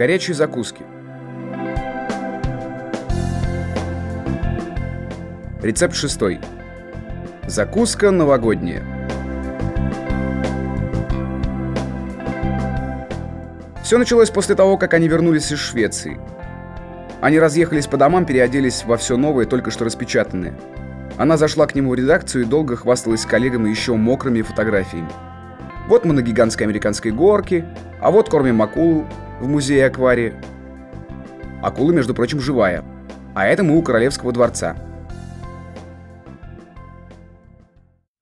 Горячие закуски. Рецепт шестой. Закуска новогодняя. Все началось после того, как они вернулись из Швеции. Они разъехались по домам, переоделись во все новое, только что распечатанное. Она зашла к нему в редакцию и долго хвасталась с коллегами еще мокрыми фотографиями. Вот мы на гигантской американской горке, а вот кормим акулу в музее акварии. Акула, между прочим, живая. А это мы у королевского дворца.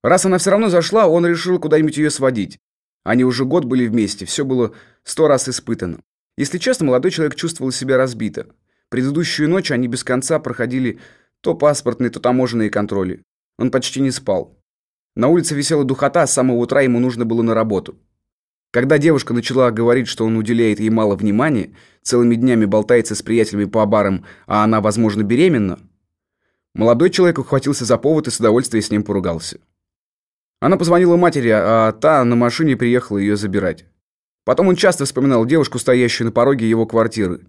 Раз она все равно зашла, он решил куда-нибудь ее сводить. Они уже год были вместе, все было сто раз испытано. Если честно, молодой человек чувствовал себя разбито. Предыдущую ночь они без конца проходили то паспортные, то таможенные контроли. Он почти не спал. На улице висела духота, с самого утра ему нужно было на работу. Когда девушка начала говорить, что он уделяет ей мало внимания, целыми днями болтается с приятелями по барам, а она, возможно, беременна, молодой человек ухватился за повод и с удовольствием с ним поругался. Она позвонила матери, а та на машине приехала ее забирать. Потом он часто вспоминал девушку, стоящую на пороге его квартиры.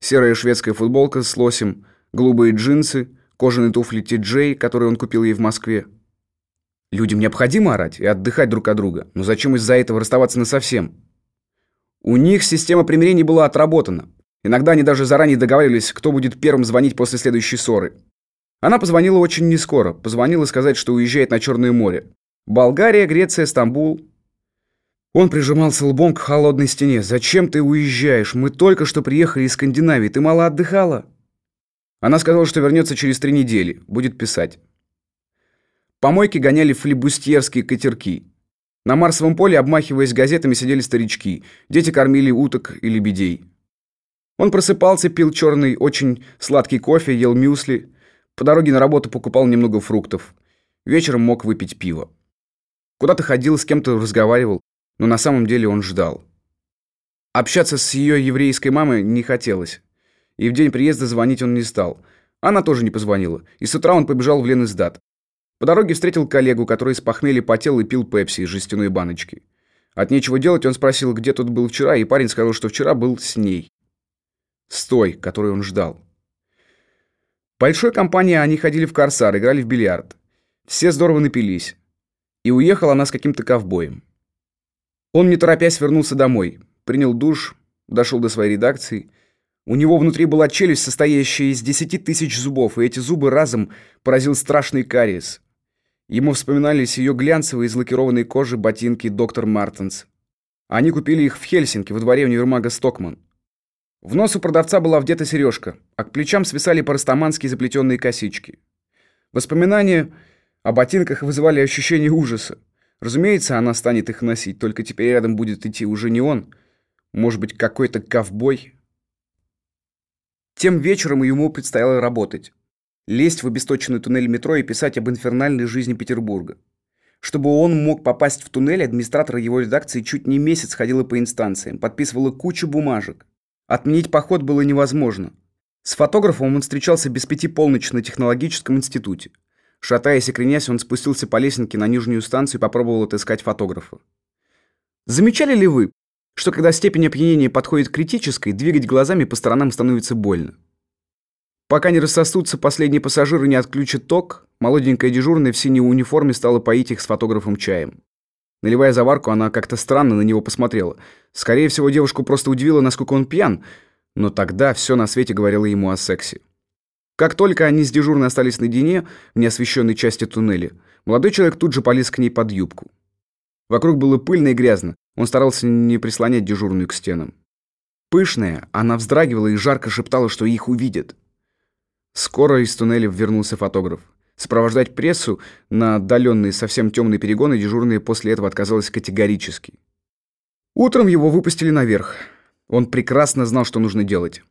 Серая шведская футболка с лосем, голубые джинсы, кожаные туфли Ти-Джей, которые он купил ей в Москве. Людям необходимо орать и отдыхать друг от друга, но зачем из-за этого расставаться насовсем? У них система примирений была отработана. Иногда они даже заранее договаривались, кто будет первым звонить после следующей ссоры. Она позвонила очень нескоро, позвонила сказать, что уезжает на Черное море. Болгария, Греция, Стамбул. Он прижимался лбом к холодной стене. «Зачем ты уезжаешь? Мы только что приехали из Скандинавии. Ты мало отдыхала?» Она сказала, что вернется через три недели. Будет писать. По мойке гоняли флибустьерские катерки. На Марсовом поле, обмахиваясь газетами, сидели старички. Дети кормили уток и лебедей. Он просыпался, пил черный, очень сладкий кофе, ел мюсли. По дороге на работу покупал немного фруктов. Вечером мог выпить пиво. Куда-то ходил, с кем-то разговаривал, но на самом деле он ждал. Общаться с ее еврейской мамой не хотелось. И в день приезда звонить он не стал. Она тоже не позвонила. И с утра он побежал в Ленэсдат. По дороге встретил коллегу, который с похмелья потел и пил пепси из жестяной баночки. От нечего делать он спросил, где тут был вчера, и парень сказал, что вчера был с ней. С той, которой он ждал. Большой компании они ходили в корсар, играли в бильярд. Все здорово напились. И уехала она с каким-то ковбоем. Он, не торопясь, вернулся домой. Принял душ, дошел до своей редакции. У него внутри была челюсть, состоящая из десяти тысяч зубов, и эти зубы разом поразил страшный кариес. Ему вспоминались ее глянцевые из лакированной кожи ботинки доктор Мартенс. Они купили их в Хельсинки, во дворе универмага Стокман. В нос у продавца была вдета сережка, а к плечам свисали по-растамански заплетенные косички. Воспоминания а ботинках вызывали ощущение ужаса. Разумеется, она станет их носить, только теперь рядом будет идти уже не он. Может быть, какой-то ковбой. Тем вечером ему предстояло работать. Лезть в обесточенный туннель метро и писать об инфернальной жизни Петербурга. Чтобы он мог попасть в туннель, администратор его редакции чуть не месяц ходила по инстанциям, подписывала кучу бумажек. Отменить поход было невозможно. С фотографом он встречался без пяти полночи на технологическом институте. Шатаясь и кренясь, он спустился по лесенке на нижнюю станцию и попробовал отыскать фотографа. Замечали ли вы, что когда степень опьянения подходит к критической, двигать глазами по сторонам становится больно? Пока не рассосутся последние пассажиры не отключат ток, молоденькая дежурная в синей униформе стала поить их с фотографом чаем. Наливая заварку, она как-то странно на него посмотрела. Скорее всего, девушку просто удивило, насколько он пьян, но тогда все на свете говорило ему о сексе. Как только они с дежурной остались наедине в неосвещенной части туннеля, молодой человек тут же полез к ней под юбку. Вокруг было пыльно и грязно. Он старался не прислонять дежурную к стенам. Пышная, она вздрагивала и жарко шептала, что их увидят. Скоро из туннеля вернулся фотограф. Сопровождать прессу на отдаленные, совсем темные перегоны дежурная после этого отказалась категорически. Утром его выпустили наверх. Он прекрасно знал, что нужно делать.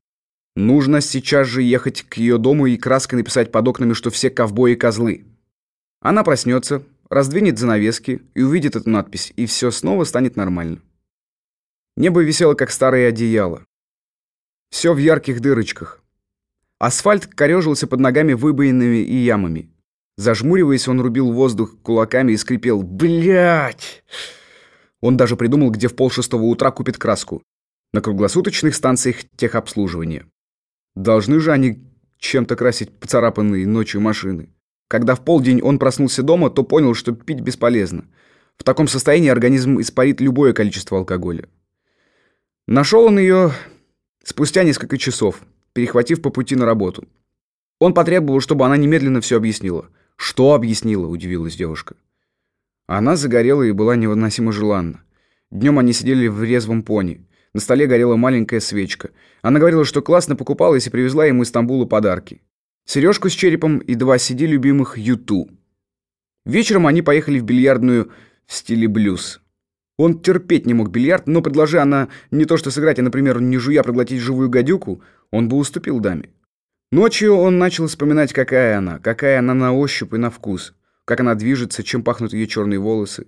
Нужно сейчас же ехать к ее дому и краской написать под окнами, что все ковбои козлы. Она проснется, раздвинет занавески и увидит эту надпись, и все снова станет нормально. Небо висело, как старое одеяло. Все в ярких дырочках. Асфальт корежился под ногами выбоинами и ямами. Зажмуриваясь, он рубил воздух кулаками и скрипел «Блядь!». Он даже придумал, где в полшестого утра купит краску. На круглосуточных станциях техобслуживания. Должны же они чем-то красить поцарапанные ночью машины. Когда в полдень он проснулся дома, то понял, что пить бесполезно. В таком состоянии организм испарит любое количество алкоголя. Нашел он ее спустя несколько часов, перехватив по пути на работу. Он потребовал, чтобы она немедленно все объяснила. «Что объяснила?» – удивилась девушка. Она загорела и была невыносимо желанна. Днем они сидели в резвом пони. На столе горела маленькая свечка. Она говорила, что классно покупалась и привезла ему из Стамбула подарки. Сережку с черепом и два CD любимых Юту. Вечером они поехали в бильярдную в стиле блюз. Он терпеть не мог бильярд, но предложи она не то что сыграть, а, например, не жуя проглотить живую гадюку, он бы уступил даме. Ночью он начал вспоминать, какая она, какая она на ощупь и на вкус, как она движется, чем пахнут ее черные волосы.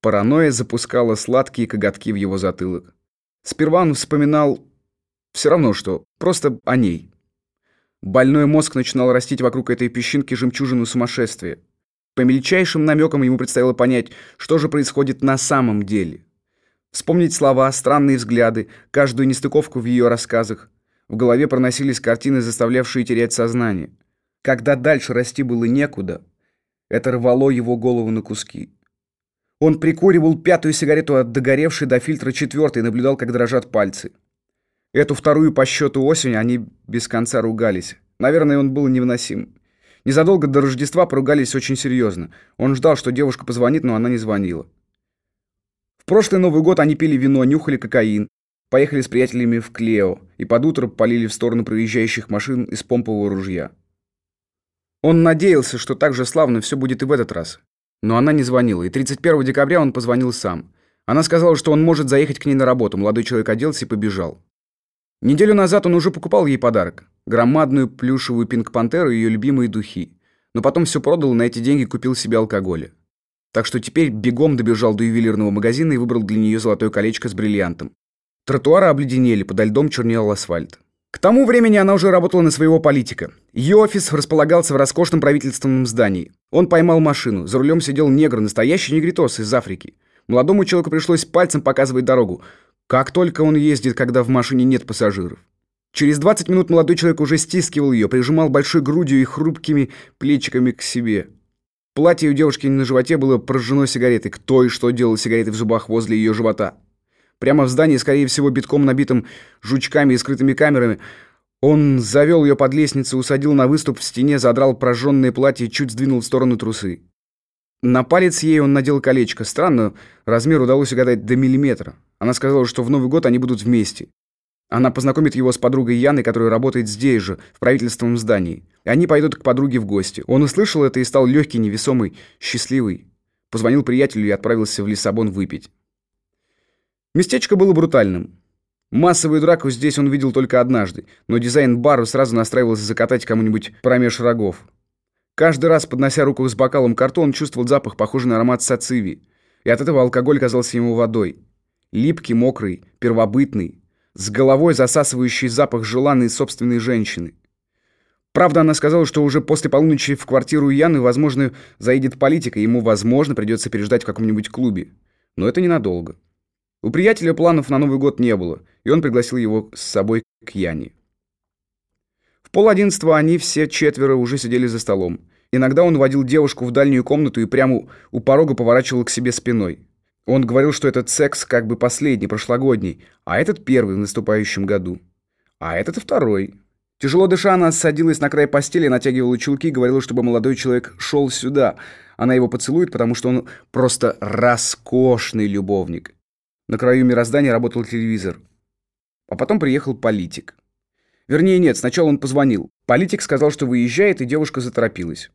Паранойя запускала сладкие коготки в его затылок. Сперва он вспоминал все равно что, просто о ней. Больной мозг начинал растить вокруг этой песчинки жемчужину сумасшествия. По мельчайшим намекам ему предстояло понять, что же происходит на самом деле. Вспомнить слова, странные взгляды, каждую нестыковку в ее рассказах. В голове проносились картины, заставлявшие терять сознание. Когда дальше расти было некуда, это рвало его голову на куски. Он прикуривал пятую сигарету от догоревшей до фильтра четвертой и наблюдал, как дрожат пальцы. Эту вторую по счету осень они без конца ругались. Наверное, он был невыносим. Незадолго до Рождества поругались очень серьезно. Он ждал, что девушка позвонит, но она не звонила. В прошлый Новый год они пили вино, нюхали кокаин, поехали с приятелями в Клео и под утро полили в сторону проезжающих машин из помпового ружья. Он надеялся, что так же славно все будет и в этот раз. Но она не звонила, и 31 декабря он позвонил сам. Она сказала, что он может заехать к ней на работу. Молодой человек оделся и побежал. Неделю назад он уже покупал ей подарок. Громадную плюшевую пинк-пантеру и ее любимые духи. Но потом все продал и на эти деньги купил себе алкоголя. Так что теперь бегом добежал до ювелирного магазина и выбрал для нее золотое колечко с бриллиантом. Тротуары обледенели, подо льдом чернел асфальт. К тому времени она уже работала на своего политика. Ее офис располагался в роскошном правительственном здании. Он поймал машину. За рулем сидел негр, настоящий негритос из Африки. Молодому человеку пришлось пальцем показывать дорогу. Как только он ездит, когда в машине нет пассажиров. Через 20 минут молодой человек уже стискивал ее, прижимал большой грудью и хрупкими плечиками к себе. Платье у девушки на животе было прожжено сигаретой. Кто и что делал сигареты в зубах возле ее живота? Прямо в здании, скорее всего, битком набитым жучками и скрытыми камерами, он завел ее под лестницу, усадил на выступ в стене, задрал прожженное платье и чуть сдвинул в сторону трусы. На палец ей он надел колечко. Странно, размер удалось угадать до миллиметра. Она сказала, что в Новый год они будут вместе. Она познакомит его с подругой Яной, которая работает здесь же, в правительственном здании. И они пойдут к подруге в гости. Он услышал это и стал легкий, невесомый, счастливый. Позвонил приятелю и отправился в Лиссабон выпить. Местечко было брутальным. Массовую драку здесь он видел только однажды, но дизайн бара сразу настраивался закатать кому-нибудь промеж рогов. Каждый раз, поднося руку с бокалом к рту, он чувствовал запах, похожий на аромат сациви. И от этого алкоголь казался ему водой. Липкий, мокрый, первобытный, с головой засасывающий запах желанной собственной женщины. Правда, она сказала, что уже после полуночи в квартиру Яны, возможно, заедет политика, ему, возможно, придется переждать в каком-нибудь клубе. Но это ненадолго. У приятеля планов на Новый год не было, и он пригласил его с собой к Яне. В пол одиннадцатого они все четверо уже сидели за столом. Иногда он водил девушку в дальнюю комнату и прямо у порога поворачивал к себе спиной. Он говорил, что этот секс как бы последний, прошлогодний, а этот первый в наступающем году. А этот второй. Тяжело дыша, она садилась на край постели, натягивала чулки говорила, чтобы молодой человек шел сюда. Она его поцелует, потому что он просто роскошный любовник. На краю мироздания работал телевизор. А потом приехал политик. Вернее, нет, сначала он позвонил. Политик сказал, что выезжает, и девушка заторопилась.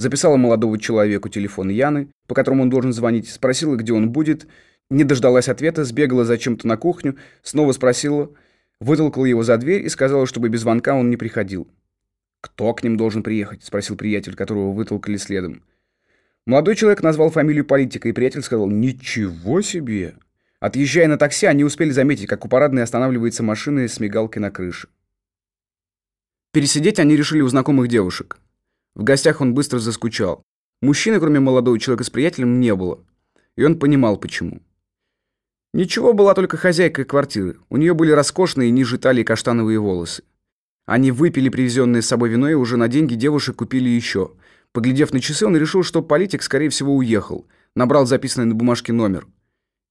Записала молодого человеку телефон Яны, по которому он должен звонить, спросила, где он будет, не дождалась ответа, сбегала зачем-то на кухню, снова спросила, вытолкала его за дверь и сказала, чтобы без звонка он не приходил. «Кто к ним должен приехать?» – спросил приятель, которого вытолкали следом. Молодой человек назвал фамилию политика, и приятель сказал «Ничего себе!». Отъезжая на такси, они успели заметить, как у парадной останавливается машина с мигалкой на крыше. Пересидеть они решили у знакомых девушек. В гостях он быстро заскучал. Мужчины, кроме молодого человека с приятелем, не было. И он понимал, почему. Ничего, была только хозяйка квартиры. У нее были роскошные ниже талии каштановые волосы. Они выпили привезенное с собой вино и уже на деньги девушек купили еще. Поглядев на часы, он решил, что политик, скорее всего, уехал. Набрал записанный на бумажке номер.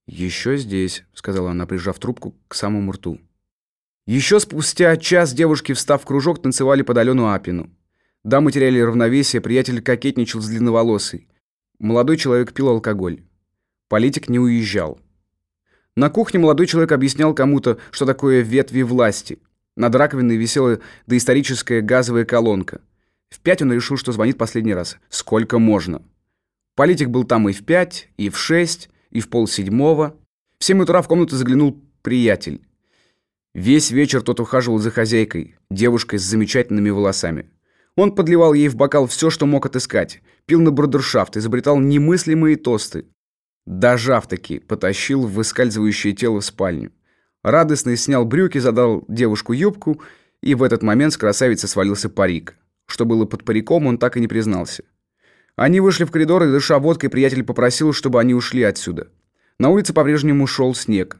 «Еще здесь», — сказала она, прижав трубку к самому рту. Еще спустя час девушки, встав в кружок, танцевали под Алену Апину. Дамы теряли равновесие, приятель кокетничал с длинноволосой. Молодой человек пил алкоголь. Политик не уезжал. На кухне молодой человек объяснял кому-то, что такое ветви власти. Над раковиной висела доисторическая газовая колонка. В пять он решил, что звонит последний раз. Сколько можно. Политик был там и в пять, и в шесть, и в полседьмого. В семь утра в комнату заглянул приятель. Весь вечер тот ухаживал за хозяйкой, девушкой с замечательными волосами. Он подливал ей в бокал все, что мог отыскать, пил на брудершафт, изобретал немыслимые тосты. Дожав-таки, потащил выскальзывающее тело в спальню. Радостный снял брюки, задал девушку юбку, и в этот момент с красавицы свалился парик. Что было под париком, он так и не признался. Они вышли в коридор, и, дыша водкой, приятель попросил, чтобы они ушли отсюда. На улице по-прежнему шел снег.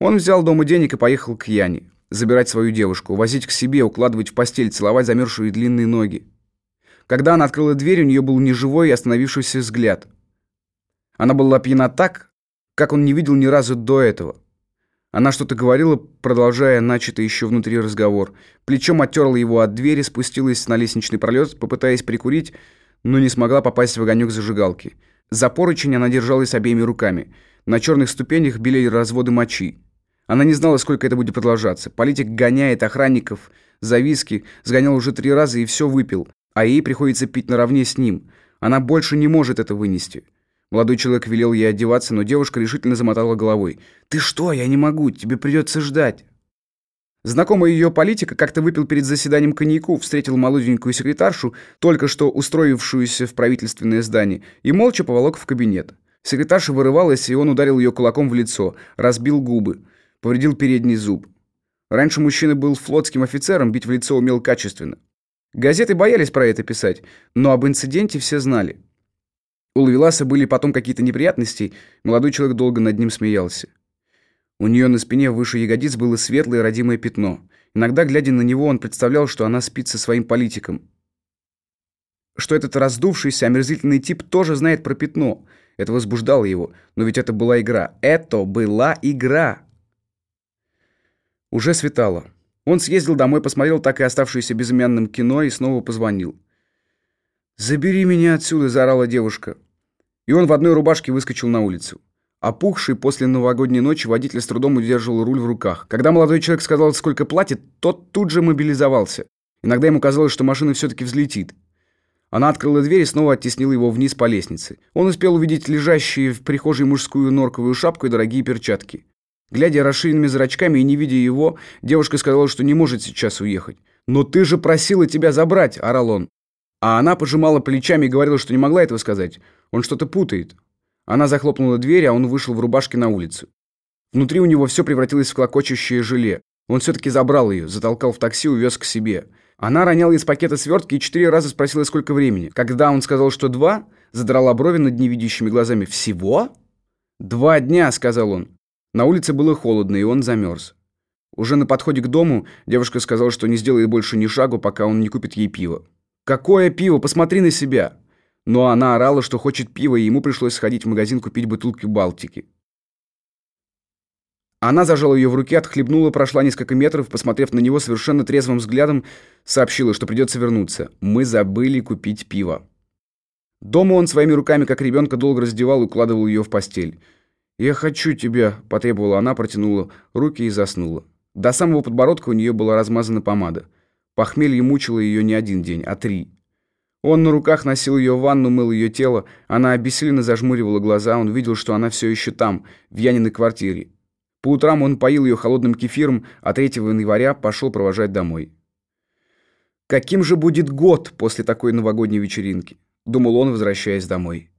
Он взял дома денег и поехал к Яне. Забирать свою девушку, возить к себе, укладывать в постель, целовать замерзшие длинные ноги. Когда она открыла дверь, у нее был неживой и остановившийся взгляд. Она была пьяна так, как он не видел ни разу до этого. Она что-то говорила, продолжая начатый еще внутри разговор. Плечом оттерла его от двери, спустилась на лестничный пролет, попытаясь прикурить, но не смогла попасть в огонек зажигалки. За поручень она держалась обеими руками. На черных ступенях белели разводы мочи. Она не знала, сколько это будет продолжаться. Политик гоняет охранников за виски, сгонял уже три раза и все выпил, а ей приходится пить наравне с ним. Она больше не может это вынести. Молодой человек велел ей одеваться, но девушка решительно замотала головой. «Ты что? Я не могу. Тебе придется ждать». Знакомый ее политика как-то выпил перед заседанием коньяку, встретил молоденькую секретаршу, только что устроившуюся в правительственное здание, и молча поволок в кабинет. Секретарша вырывалась, и он ударил ее кулаком в лицо, разбил губы повредил передний зуб. Раньше мужчина был флотским офицером, бить в лицо умел качественно. Газеты боялись про это писать, но об инциденте все знали. У Лавеласа были потом какие-то неприятности, молодой человек долго над ним смеялся. У нее на спине выше ягодиц было светлое родимое пятно. Иногда, глядя на него, он представлял, что она спит со своим политиком. Что этот раздувшийся, омерзительный тип тоже знает про пятно. Это возбуждало его. Но ведь это была игра. Это была игра. Уже светало. Он съездил домой, посмотрел так и оставшееся безымянным кино и снова позвонил. «Забери меня отсюда!» – заорала девушка. И он в одной рубашке выскочил на улицу. Опухший после новогодней ночи водитель с трудом удерживал руль в руках. Когда молодой человек сказал, сколько платит, тот тут же мобилизовался. Иногда ему казалось, что машина все-таки взлетит. Она открыла дверь и снова оттеснила его вниз по лестнице. Он успел увидеть лежащие в прихожей мужскую норковую шапку и дорогие перчатки. Глядя расширенными зрачками и не видя его, девушка сказала, что не может сейчас уехать. «Но ты же просила тебя забрать!» – орал он. А она пожимала плечами и говорила, что не могла этого сказать. Он что-то путает. Она захлопнула дверь, а он вышел в рубашке на улицу. Внутри у него все превратилось в клокочущее желе. Он все-таки забрал ее, затолкал в такси, увез к себе. Она роняла из пакета свертки и четыре раза спросила, сколько времени. Когда он сказал, что два, задрала брови над невидящими глазами. «Всего?» «Два дня», — сказал он. На улице было холодно, и он замерз. Уже на подходе к дому девушка сказала, что не сделает больше ни шагу, пока он не купит ей пиво. «Какое пиво? Посмотри на себя!» Но она орала, что хочет пива, и ему пришлось сходить в магазин купить бутылки Балтики. Она зажала ее в руке, отхлебнула, прошла несколько метров, посмотрев на него совершенно трезвым взглядом, сообщила, что придется вернуться. «Мы забыли купить пиво». Дома он своими руками, как ребенка, долго раздевал и укладывал ее в постель. «Я хочу тебя», — потребовала она, протянула руки и заснула. До самого подбородка у нее была размазана помада. Похмелье мучило ее не один день, а три. Он на руках носил ее в ванну, мыл ее тело. Она обессиленно зажмуривала глаза. Он видел, что она все еще там, в Яниной квартире. По утрам он поил ее холодным кефиром, а 3 января пошел провожать домой. Каким же будет год после такой новогодней вечеринки? Думал он, возвращаясь домой.